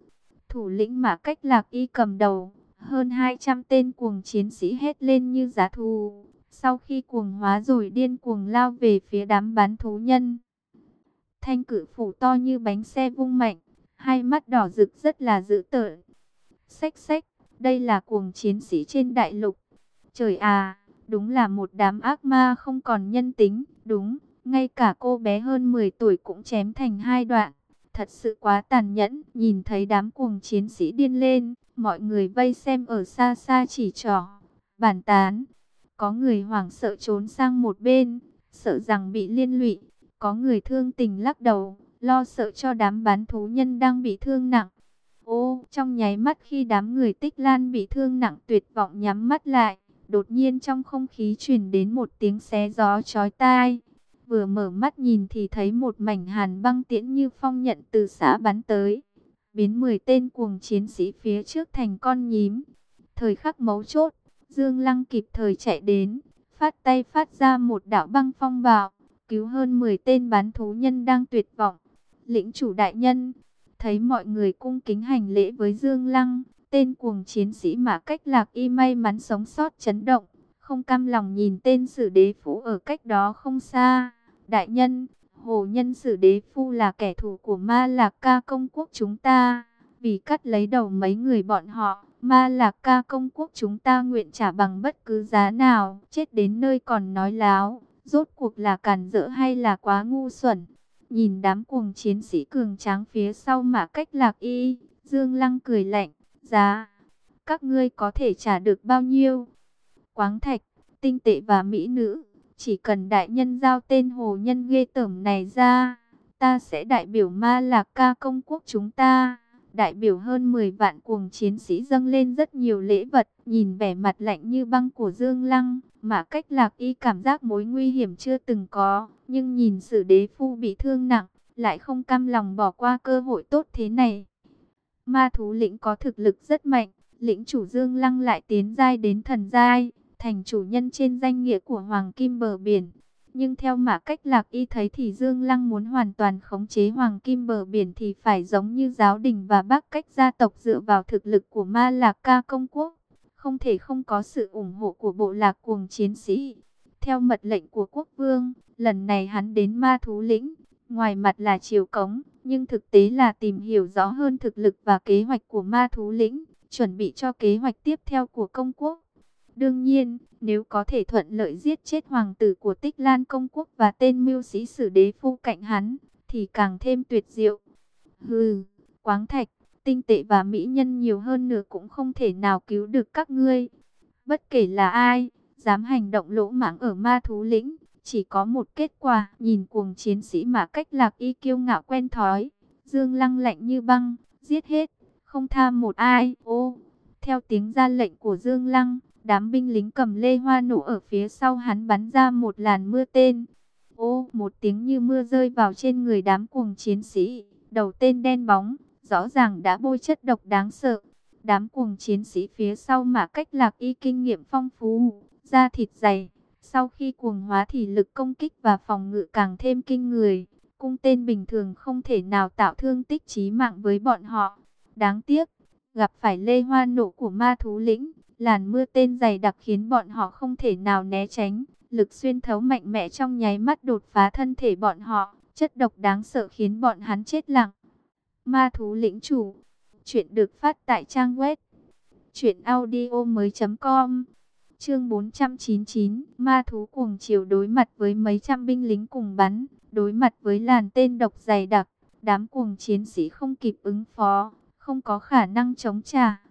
Thủ lĩnh mà cách lạc y cầm đầu. Hơn 200 tên cuồng chiến sĩ hét lên như giá thù. Sau khi cuồng hóa rồi điên cuồng lao về phía đám bán thú nhân. Thanh cử phủ to như bánh xe vung mạnh. Hai mắt đỏ rực rất là dữ tợn Xách xách, đây là cuồng chiến sĩ trên đại lục. Trời à, đúng là một đám ác ma không còn nhân tính, đúng, ngay cả cô bé hơn 10 tuổi cũng chém thành hai đoạn. Thật sự quá tàn nhẫn, nhìn thấy đám cuồng chiến sĩ điên lên, mọi người vây xem ở xa xa chỉ trỏ, bàn tán. Có người hoảng sợ trốn sang một bên, sợ rằng bị liên lụy, có người thương tình lắc đầu, lo sợ cho đám bán thú nhân đang bị thương nặng. Ô, trong nháy mắt khi đám người tích lan bị thương nặng tuyệt vọng nhắm mắt lại, đột nhiên trong không khí truyền đến một tiếng xé gió chói tai. Vừa mở mắt nhìn thì thấy một mảnh hàn băng tiễn như phong nhận từ xã bắn tới. Biến 10 tên cuồng chiến sĩ phía trước thành con nhím. Thời khắc mấu chốt, Dương Lăng kịp thời chạy đến, phát tay phát ra một đạo băng phong bạo, cứu hơn 10 tên bán thú nhân đang tuyệt vọng. Lĩnh chủ đại nhân, Thấy mọi người cung kính hành lễ với Dương Lăng, tên cuồng chiến sĩ mà cách lạc y may mắn sống sót chấn động, không cam lòng nhìn tên sử đế phủ ở cách đó không xa. Đại nhân, hồ nhân sử đế phu là kẻ thù của ma lạc ca công quốc chúng ta, vì cắt lấy đầu mấy người bọn họ, ma lạc ca công quốc chúng ta nguyện trả bằng bất cứ giá nào, chết đến nơi còn nói láo, rốt cuộc là cản rỡ hay là quá ngu xuẩn. Nhìn đám cuồng chiến sĩ cường tráng phía sau mà cách lạc y, Dương Lăng cười lạnh, giá, các ngươi có thể trả được bao nhiêu? Quáng thạch, tinh tệ và mỹ nữ, chỉ cần đại nhân giao tên hồ nhân ghê tởm này ra, ta sẽ đại biểu ma lạc ca công quốc chúng ta. Đại biểu hơn 10 vạn cuồng chiến sĩ dâng lên rất nhiều lễ vật, nhìn vẻ mặt lạnh như băng của Dương Lăng, mà cách lạc y cảm giác mối nguy hiểm chưa từng có, nhưng nhìn sử đế phu bị thương nặng, lại không cam lòng bỏ qua cơ hội tốt thế này. Ma thú lĩnh có thực lực rất mạnh, lĩnh chủ Dương Lăng lại tiến giai đến thần giai, thành chủ nhân trên danh nghĩa của Hoàng Kim bờ biển. Nhưng theo mà cách lạc y thấy thì Dương Lăng muốn hoàn toàn khống chế Hoàng Kim bờ biển thì phải giống như giáo đình và bác cách gia tộc dựa vào thực lực của ma lạc ca công quốc. Không thể không có sự ủng hộ của bộ lạc cuồng chiến sĩ. Theo mật lệnh của quốc vương, lần này hắn đến ma thú lĩnh, ngoài mặt là chiều cống, nhưng thực tế là tìm hiểu rõ hơn thực lực và kế hoạch của ma thú lĩnh, chuẩn bị cho kế hoạch tiếp theo của công quốc. Đương nhiên, nếu có thể thuận lợi giết chết hoàng tử của Tích Lan công quốc và tên mưu sĩ sử đế phu cạnh hắn, thì càng thêm tuyệt diệu. Hừ, quáng thạch, tinh tệ và mỹ nhân nhiều hơn nữa cũng không thể nào cứu được các ngươi. Bất kể là ai, dám hành động lỗ mãng ở ma thú lĩnh, chỉ có một kết quả, nhìn cuồng chiến sĩ mà cách lạc y kiêu ngạo quen thói. Dương lăng lạnh như băng, giết hết, không tha một ai. Ô, theo tiếng ra lệnh của Dương lăng, đám binh lính cầm lê hoa nổ ở phía sau hắn bắn ra một làn mưa tên. Ô, một tiếng như mưa rơi vào trên người đám cuồng chiến sĩ, đầu tên đen bóng, rõ ràng đã bôi chất độc đáng sợ. Đám cuồng chiến sĩ phía sau mà cách lạc y kinh nghiệm phong phú, da thịt dày, sau khi cuồng hóa thì lực công kích và phòng ngự càng thêm kinh người. Cung tên bình thường không thể nào tạo thương tích chí mạng với bọn họ. Đáng tiếc, gặp phải lê hoa nổ của ma thú lĩnh, làn mưa tên dày đặc khiến bọn họ không thể nào né tránh. Lực xuyên thấu mạnh mẽ trong nháy mắt đột phá thân thể bọn họ, chất độc đáng sợ khiến bọn hắn chết lặng. Ma thú lĩnh chủ, chuyện được phát tại trang web chuyện audio mới.com Chương 499, ma thú cuồng chiều đối mặt với mấy trăm binh lính cùng bắn, đối mặt với làn tên độc dày đặc, đám cuồng chiến sĩ không kịp ứng phó, không có khả năng chống trả.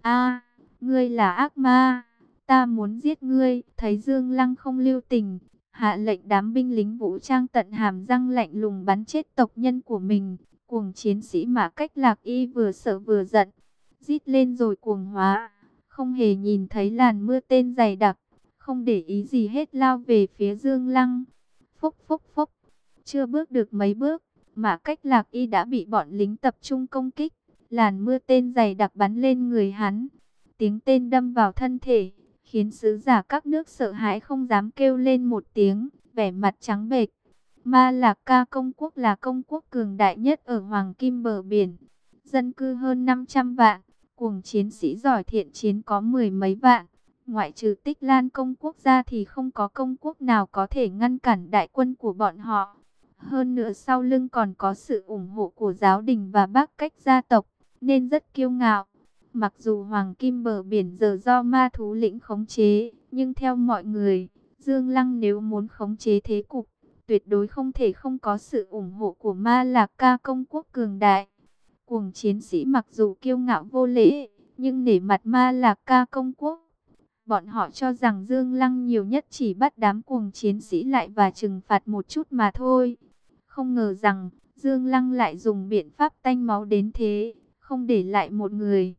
A, ngươi là ác ma, ta muốn giết ngươi, thấy Dương Lăng không lưu tình, hạ lệnh đám binh lính vũ trang tận hàm răng lạnh lùng bắn chết tộc nhân của mình. Cuồng chiến sĩ mà cách lạc y vừa sợ vừa giận, rít lên rồi cuồng hóa không hề nhìn thấy làn mưa tên dày đặc, không để ý gì hết lao về phía Dương Lăng. Phúc phúc phúc, chưa bước được mấy bước, mà cách lạc y đã bị bọn lính tập trung công kích, làn mưa tên dày đặc bắn lên người hắn. Tiếng tên đâm vào thân thể, khiến sứ giả các nước sợ hãi không dám kêu lên một tiếng, vẻ mặt trắng bệch. Ma Lạc Ca công quốc là công quốc cường đại nhất ở Hoàng Kim bờ biển, dân cư hơn 500 vạn, Cuồng chiến sĩ giỏi thiện chiến có mười mấy vạn. Ngoại trừ tích lan công quốc ra thì không có công quốc nào có thể ngăn cản đại quân của bọn họ. Hơn nữa sau lưng còn có sự ủng hộ của giáo đình và bác cách gia tộc, nên rất kiêu ngạo. Mặc dù Hoàng Kim bờ biển giờ do ma thú lĩnh khống chế, nhưng theo mọi người, Dương Lăng nếu muốn khống chế thế cục, tuyệt đối không thể không có sự ủng hộ của ma lạc ca công quốc cường đại. Cuồng chiến sĩ mặc dù kiêu ngạo vô lễ, nhưng nể mặt ma lạc ca công quốc. Bọn họ cho rằng Dương Lăng nhiều nhất chỉ bắt đám cuồng chiến sĩ lại và trừng phạt một chút mà thôi. Không ngờ rằng Dương Lăng lại dùng biện pháp tanh máu đến thế, không để lại một người.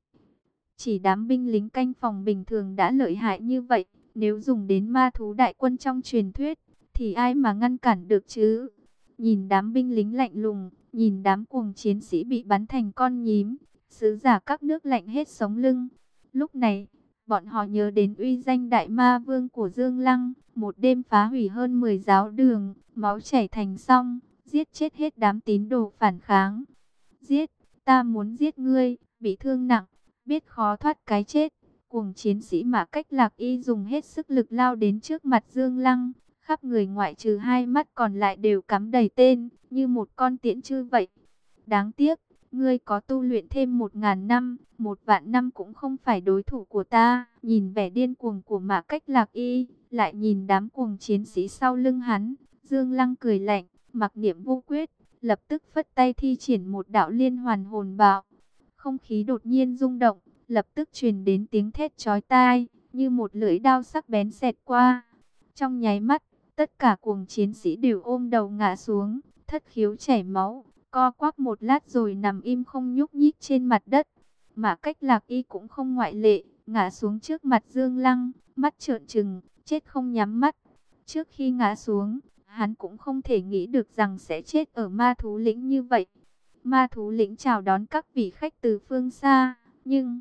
Chỉ đám binh lính canh phòng bình thường đã lợi hại như vậy, nếu dùng đến ma thú đại quân trong truyền thuyết, thì ai mà ngăn cản được chứ? Nhìn đám binh lính lạnh lùng, Nhìn đám cuồng chiến sĩ bị bắn thành con nhím, sứ giả các nước lạnh hết sống lưng. Lúc này, bọn họ nhớ đến uy danh đại ma vương của Dương Lăng, một đêm phá hủy hơn 10 giáo đường, máu chảy thành sông, giết chết hết đám tín đồ phản kháng. Giết, ta muốn giết ngươi, bị thương nặng, biết khó thoát cái chết. Cuồng chiến sĩ mà cách lạc y dùng hết sức lực lao đến trước mặt Dương Lăng, khắp người ngoại trừ hai mắt còn lại đều cắm đầy tên, như một con tiễn chư vậy. Đáng tiếc, ngươi có tu luyện thêm một ngàn năm, một vạn năm cũng không phải đối thủ của ta. Nhìn vẻ điên cuồng của mã cách lạc y, lại nhìn đám cuồng chiến sĩ sau lưng hắn, Dương Lăng cười lạnh, mặc niệm vô quyết, lập tức phất tay thi triển một đạo liên hoàn hồn bạo. Không khí đột nhiên rung động, lập tức truyền đến tiếng thét chói tai, như một lưỡi đao sắc bén xẹt qua. Trong nháy mắt, tất cả cuồng chiến sĩ đều ôm đầu ngã xuống, thất khiếu chảy máu, co quắp một lát rồi nằm im không nhúc nhích trên mặt đất. Mà cách lạc y cũng không ngoại lệ, ngã xuống trước mặt Dương Lăng, mắt trợn trừng, chết không nhắm mắt. Trước khi ngã xuống, hắn cũng không thể nghĩ được rằng sẽ chết ở ma thú lĩnh như vậy. Ma thú lĩnh chào đón các vị khách từ phương xa, nhưng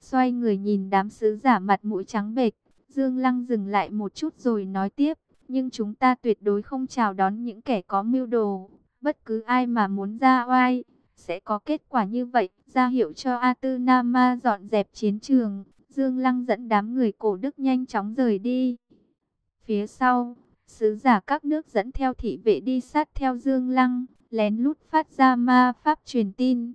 xoay người nhìn đám sứ giả mặt mũi trắng bệch, Dương Lăng dừng lại một chút rồi nói tiếp, nhưng chúng ta tuyệt đối không chào đón những kẻ có mưu đồ, bất cứ ai mà muốn ra oai, sẽ có kết quả như vậy, ra hiệu cho A Tư Nam Ma dọn dẹp chiến trường, Dương Lăng dẫn đám người cổ đức nhanh chóng rời đi. Phía sau, sứ giả các nước dẫn theo thị vệ đi sát theo Dương Lăng, lén lút phát ra ma pháp truyền tin.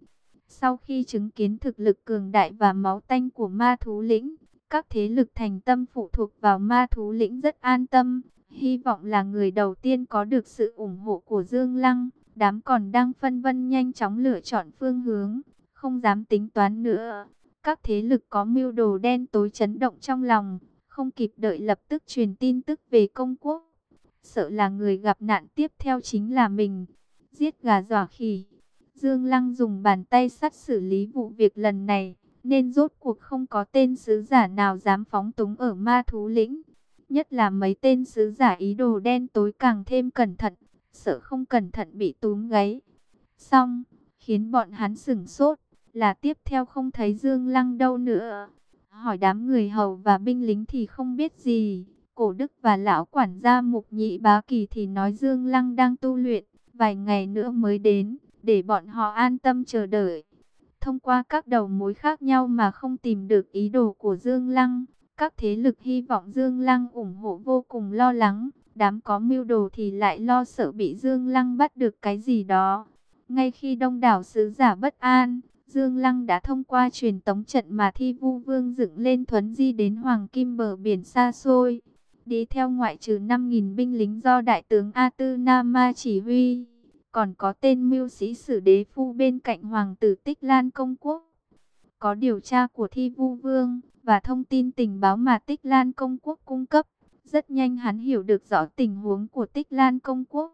Sau khi chứng kiến thực lực cường đại và máu tanh của ma thú lĩnh, các thế lực thành tâm phụ thuộc vào ma thú lĩnh rất an tâm. Hy vọng là người đầu tiên có được sự ủng hộ của Dương Lăng. Đám còn đang phân vân nhanh chóng lựa chọn phương hướng, không dám tính toán nữa. Các thế lực có mưu đồ đen tối chấn động trong lòng, không kịp đợi lập tức truyền tin tức về công quốc. Sợ là người gặp nạn tiếp theo chính là mình. Giết gà dọa khỉ. Dương Lăng dùng bàn tay sắt xử lý vụ việc lần này, nên rốt cuộc không có tên sứ giả nào dám phóng túng ở ma thú lĩnh. Nhất là mấy tên sứ giả ý đồ đen tối càng thêm cẩn thận, sợ không cẩn thận bị túm gáy. Xong, khiến bọn hắn sửng sốt, là tiếp theo không thấy Dương Lăng đâu nữa. Hỏi đám người hầu và binh lính thì không biết gì. Cổ đức và lão quản gia mục nhị bá kỳ thì nói Dương Lăng đang tu luyện, vài ngày nữa mới đến, để bọn họ an tâm chờ đợi. Thông qua các đầu mối khác nhau mà không tìm được ý đồ của Dương Lăng, các thế lực hy vọng Dương Lăng ủng hộ vô cùng lo lắng, đám có mưu đồ thì lại lo sợ bị Dương Lăng bắt được cái gì đó. Ngay khi đông đảo sứ giả bất an, Dương Lăng đã thông qua truyền tống trận mà Thi Vu Vương dựng lên thuấn di đến Hoàng Kim bờ biển xa xôi. Đi theo ngoại trừ 5.000 binh lính do Đại tướng A Tư Nama chỉ huy, còn có tên mưu sĩ sử đế phu bên cạnh Hoàng tử Tích Lan Công Quốc. Có điều tra của Thi Vu Vương và thông tin tình báo mà Tích Lan Công Quốc cung cấp. Rất nhanh hắn hiểu được rõ tình huống của Tích Lan Công Quốc.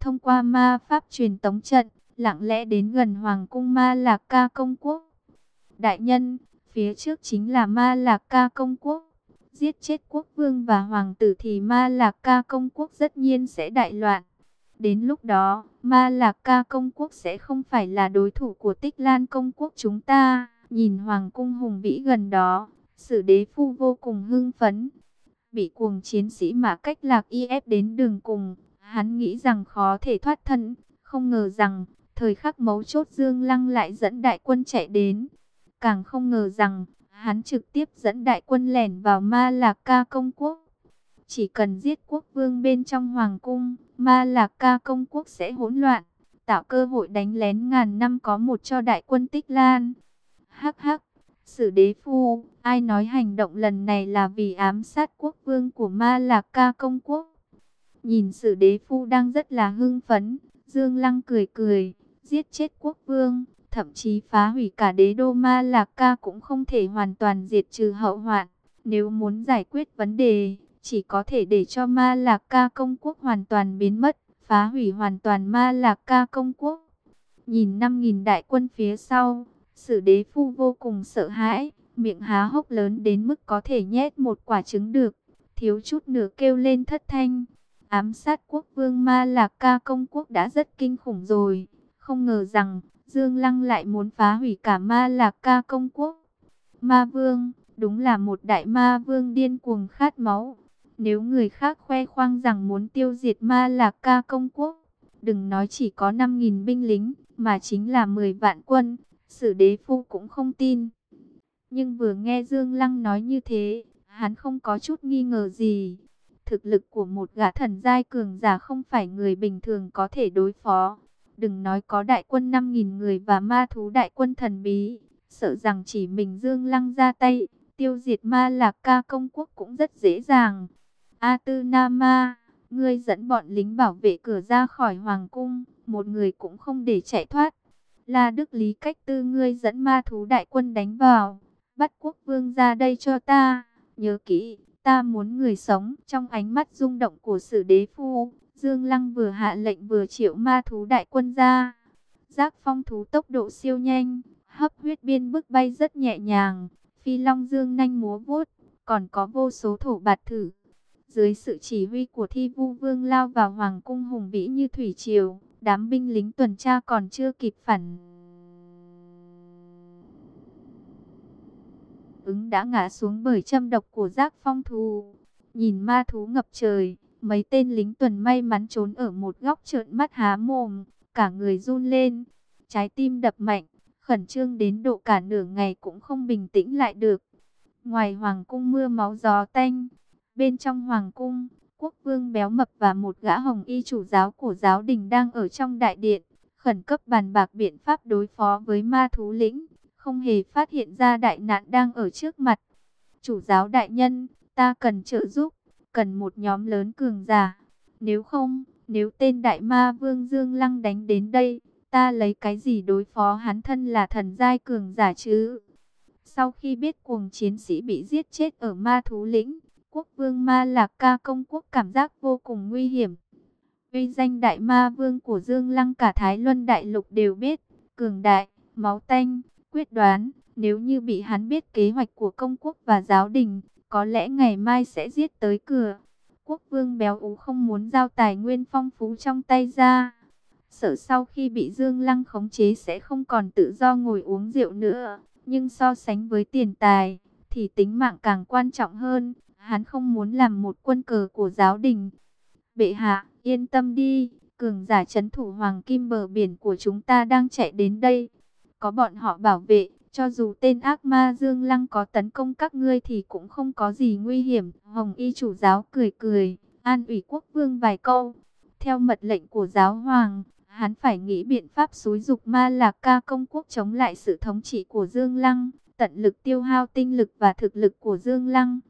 Thông qua ma pháp truyền tống trận, lặng lẽ đến gần Hoàng cung Ma Lạc Ca Công Quốc. Đại nhân, phía trước chính là Ma Lạc Ca Công Quốc. Giết chết quốc vương và hoàng tử thì Ma Lạc Ca Công Quốc rất nhiên sẽ đại loạn. Đến lúc đó, Ma Lạc Ca Công Quốc sẽ không phải là đối thủ của Tích Lan Công Quốc chúng ta. Nhìn Hoàng cung hùng vĩ gần đó, sử đế phu vô cùng hưng phấn. Bị cuồng chiến sĩ mà cách lạc y ép đến đường cùng, hắn nghĩ rằng khó thể thoát thân. Không ngờ rằng, Thời khắc mấu chốt Dương Lăng lại dẫn đại quân chạy đến. Càng không ngờ rằng, hắn trực tiếp dẫn đại quân lẻn vào Ma Lạc Ca Công Quốc. Chỉ cần giết quốc vương bên trong hoàng cung, Ma Lạc Ca Công Quốc sẽ hỗn loạn, tạo cơ hội đánh lén ngàn năm có một cho đại quân Tích Lan. Hắc hắc, sử đế phu, ai nói hành động lần này là vì ám sát quốc vương của Ma Lạc Ca Công Quốc. Nhìn sử đế phu đang rất là hưng phấn, Dương Lăng cười cười, giết chết quốc vương, thậm chí phá hủy cả đế đô Ma Lạc Ca cũng không thể hoàn toàn diệt trừ hậu hoạn. Nếu muốn giải quyết vấn đề, chỉ có thể để cho Ma Lạc Ca công quốc hoàn toàn biến mất, phá hủy hoàn toàn Ma Lạc Ca công quốc. Nhìn 5.000 đại quân phía sau, sử đế phu vô cùng sợ hãi, miệng há hốc lớn đến mức có thể nhét một quả trứng được, thiếu chút nữa kêu lên thất thanh. Ám sát quốc vương Ma Lạc Ca công quốc đã rất kinh khủng rồi không ngờ rằng, Dương Lăng lại muốn phá hủy cả ma lạc ca công quốc. Ma vương, đúng là một đại ma vương điên cuồng khát máu. Nếu người khác khoe khoang rằng muốn tiêu diệt ma lạc ca công quốc, đừng nói chỉ có 5.000 binh lính, mà chính là 10 vạn quân, sử đế phu cũng không tin. Nhưng vừa nghe Dương Lăng nói như thế, hắn không có chút nghi ngờ gì. Thực lực của một gã thần giai cường giả không phải người bình thường có thể đối phó. Đừng nói có đại quân 5.000 người và ma thú đại quân thần bí, sợ rằng chỉ mình Dương Lăng ra tay, tiêu diệt ma lạc ca công quốc cũng rất dễ dàng. A Tư Na Ma, ngươi dẫn bọn lính bảo vệ cửa ra khỏi hoàng cung, một người cũng không để chạy thoát. La Đức Lý cách tư ngươi dẫn ma thú đại quân đánh vào, bắt quốc vương ra đây cho ta, nhớ kỹ, ta muốn người sống. Trong ánh mắt rung động của sử đế phu, Dương Lăng vừa hạ lệnh vừa triệu ma thú đại quân ra. Giác phong thú tốc độ siêu nhanh, hấp huyết biên bức bay rất nhẹ nhàng, phi long dương nhanh múa vuốt, còn có vô số thổ bạt thử. Dưới sự chỉ huy của thi vu vương lao vào hoàng cung hùng vĩ như thủy triều, đám binh lính tuần tra còn chưa kịp phản. Ứng đã ngã xuống bởi châm độc của giác phong thú. Nhìn ma thú ngập trời, mấy tên lính tuần may mắn trốn ở một góc trợn mắt há mồm, cả người run lên, trái tim đập mạnh, khẩn trương đến độ cả nửa ngày cũng không bình tĩnh lại được. Ngoài hoàng cung mưa máu gió tanh, bên trong hoàng cung, quốc vương béo mập và một gã hồng y chủ giáo của giáo đình đang ở trong đại điện, khẩn cấp bàn bạc biện pháp đối phó với ma thú lĩnh, không hề phát hiện ra đại nạn đang ở trước mặt. Chủ giáo đại nhân, ta cần trợ giúp, cần một nhóm lớn cường giả. Nếu không, nếu tên đại ma vương Dương Lăng đánh đến đây, ta lấy cái gì đối phó hắn thân là thần giai cường giả chứ? Sau khi biết cuồng chiến sĩ bị giết chết ở ma thú lĩnh, quốc vương ma lạc ca công quốc cảm giác vô cùng nguy hiểm. Uy danh đại ma vương của Dương Lăng cả Thái Luân Đại Lục đều biết, cường đại, máu tanh, quyết đoán, nếu như bị hắn biết kế hoạch của công quốc và giáo đình, có lẽ ngày mai sẽ giết tới cửa. Quốc vương béo ú không muốn giao tài nguyên phong phú trong tay ra. Sợ sau khi bị Dương Lăng khống chế sẽ không còn tự do ngồi uống rượu nữa. Nhưng so sánh với tiền tài, thì tính mạng càng quan trọng hơn. Hắn không muốn làm một quân cờ của giáo đình. Bệ hạ, yên tâm đi, cường giả chấn thủ hoàng kim bờ biển của chúng ta đang chạy đến đây. Có bọn họ bảo vệ, cho dù tên ác ma Dương Lăng có tấn công các ngươi thì cũng không có gì nguy hiểm. Hồng y chủ giáo cười cười, an ủy quốc vương vài câu. Theo mật lệnh của giáo hoàng, hắn phải nghĩ biện pháp xúi dục ma lạc ca công quốc chống lại sự thống trị của Dương Lăng, tận lực tiêu hao tinh lực và thực lực của Dương Lăng.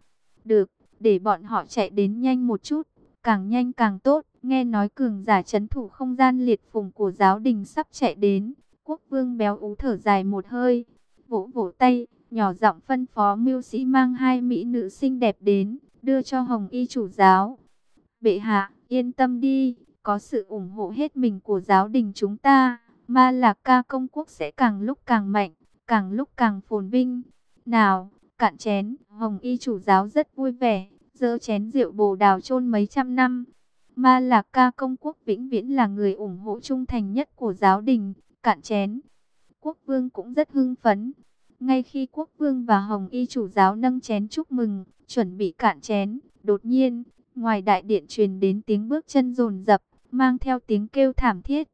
Được, để bọn họ chạy đến nhanh một chút, càng nhanh càng tốt. Nghe nói cường giả chấn thủ không gian liệt phùng của giáo đình sắp chạy đến. Quốc vương béo ú thở dài một hơi, vỗ vỗ tay, nhỏ giọng phân phó mưu sĩ mang hai mỹ nữ xinh đẹp đến, đưa cho hồng y chủ giáo. Bệ hạ, yên tâm đi, có sự ủng hộ hết mình của giáo đình chúng ta, ma lạc ca công quốc sẽ càng lúc càng mạnh, càng lúc càng phồn vinh. Nào, cạn chén, hồng y chủ giáo rất vui vẻ, dỡ chén rượu bồ đào chôn mấy trăm năm. Ma lạc ca công quốc vĩnh viễn là người ủng hộ trung thành nhất của giáo đình, cạn chén. Quốc vương cũng rất hưng phấn. Ngay khi quốc vương và hồng y chủ giáo nâng chén chúc mừng, chuẩn bị cạn chén, đột nhiên, ngoài đại điện truyền đến tiếng bước chân rồn rập, mang theo tiếng kêu thảm thiết.